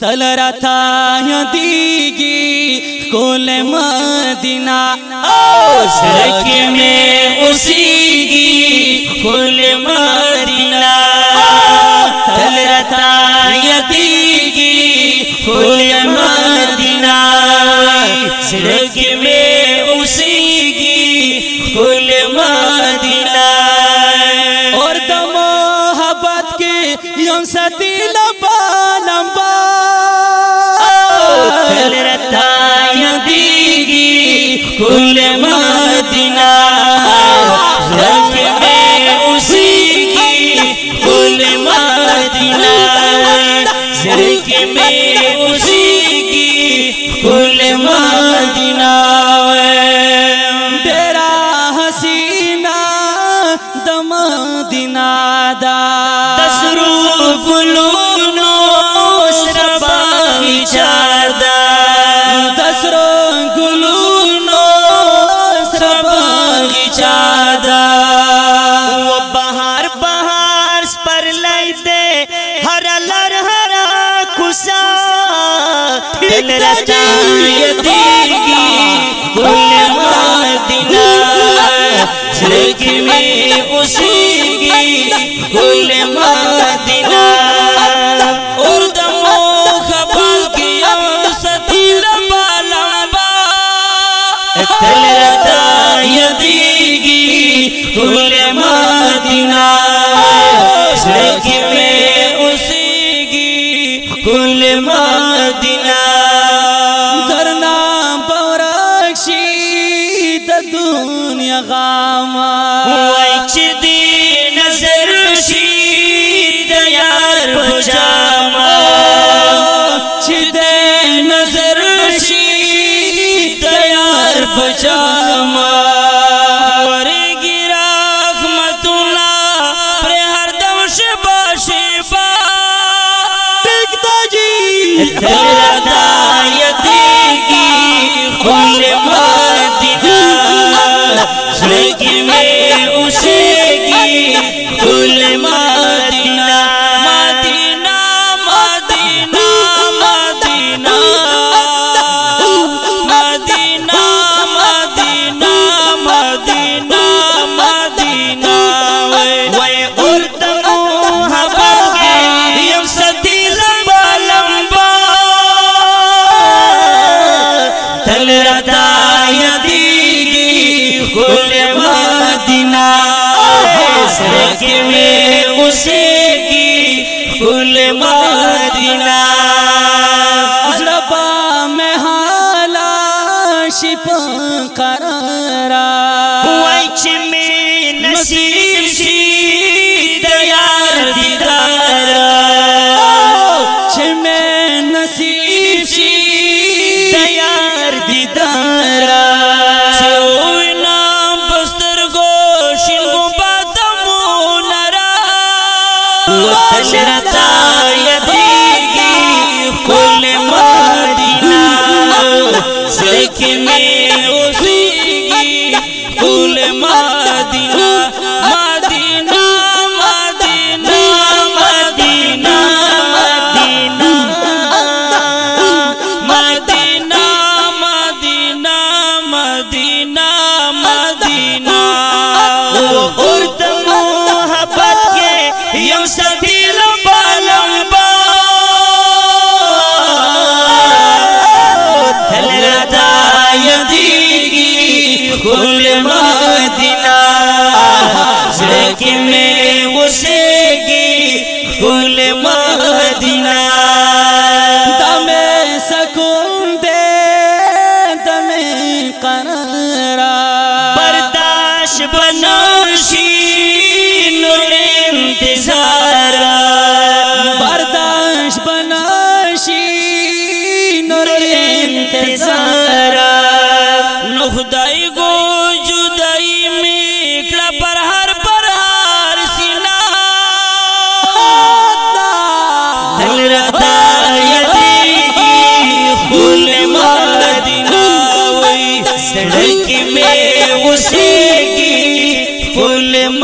تل رتا دیگی کول مدینہ سرک میں اسی گی کل مدینہ تل رتا یدیگی کل مدینہ، سرک میں اسی گی کل مدینہ۔ اور دم محبت کے یم ستی لمبا لمبا کل مدینہ سرک میں اسی گی کل مدینہ سرک میں اسی گی کل مدینہ تیرا حسینہ دم دینا دا تسرو فلونو دل رچا یہ دل کی گل مار دینا۔ میں اسی کی گل مار دینا۔ اردمو خبر کی اوسطی لبا لبا۔ دل رچا یہ کی گل مار دینا۔ میں غاما وای چې دی نظر شي د یار پجاما چې د نظر شي د یار پجاما ورګی زندگی میں شي د یار دیدارا چوینا بستر گو شین گو بادمو نرا. وتشرتای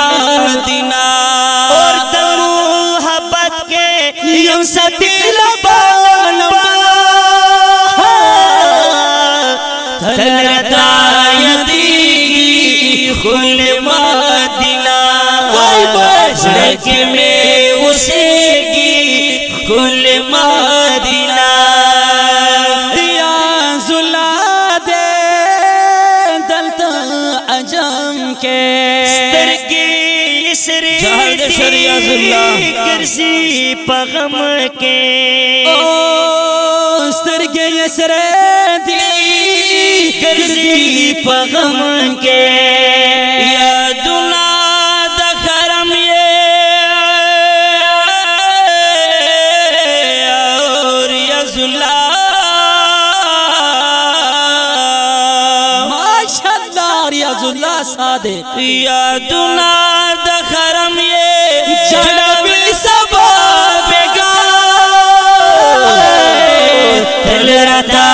مدینہ اور دمو حبت کے یم ستی لبانما تھلتا یدیگی خل مدینہ۔ زرک میں اسے گی۔ چمکے سترگی سری گرسی پغم کے۔ او سترگی سری دی گرسی پغم کے۔ ریاض اللہ صادق یادنا د خرم یہ جنبی سبا بیگا تل رتا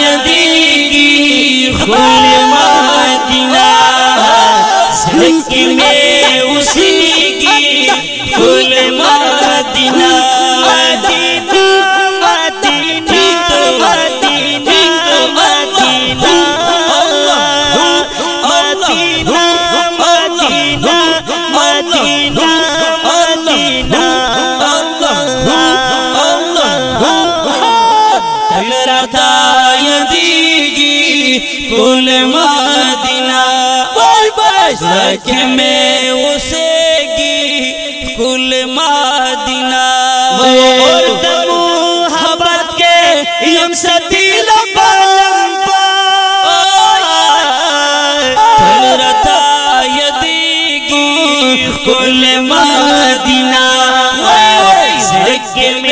یدیگی خل مدینہ لا یدیگی مدینہ۔ میں اسے گی کل مدینہ۔ ورد محبت کے یم ستی یدیگی مدینہ۔ میں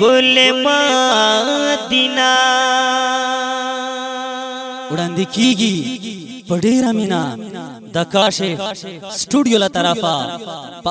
ګل مدینہ وړاندې کیږي پډېرا مینا د کاشه سټوډیو له طرفه په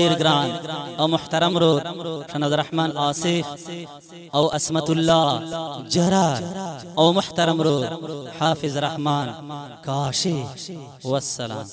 ډېر ګران او محترم رو شناز رحمان آصف او اسمت الله جرا او محترم رو حافظ رحمان کاشه والسلام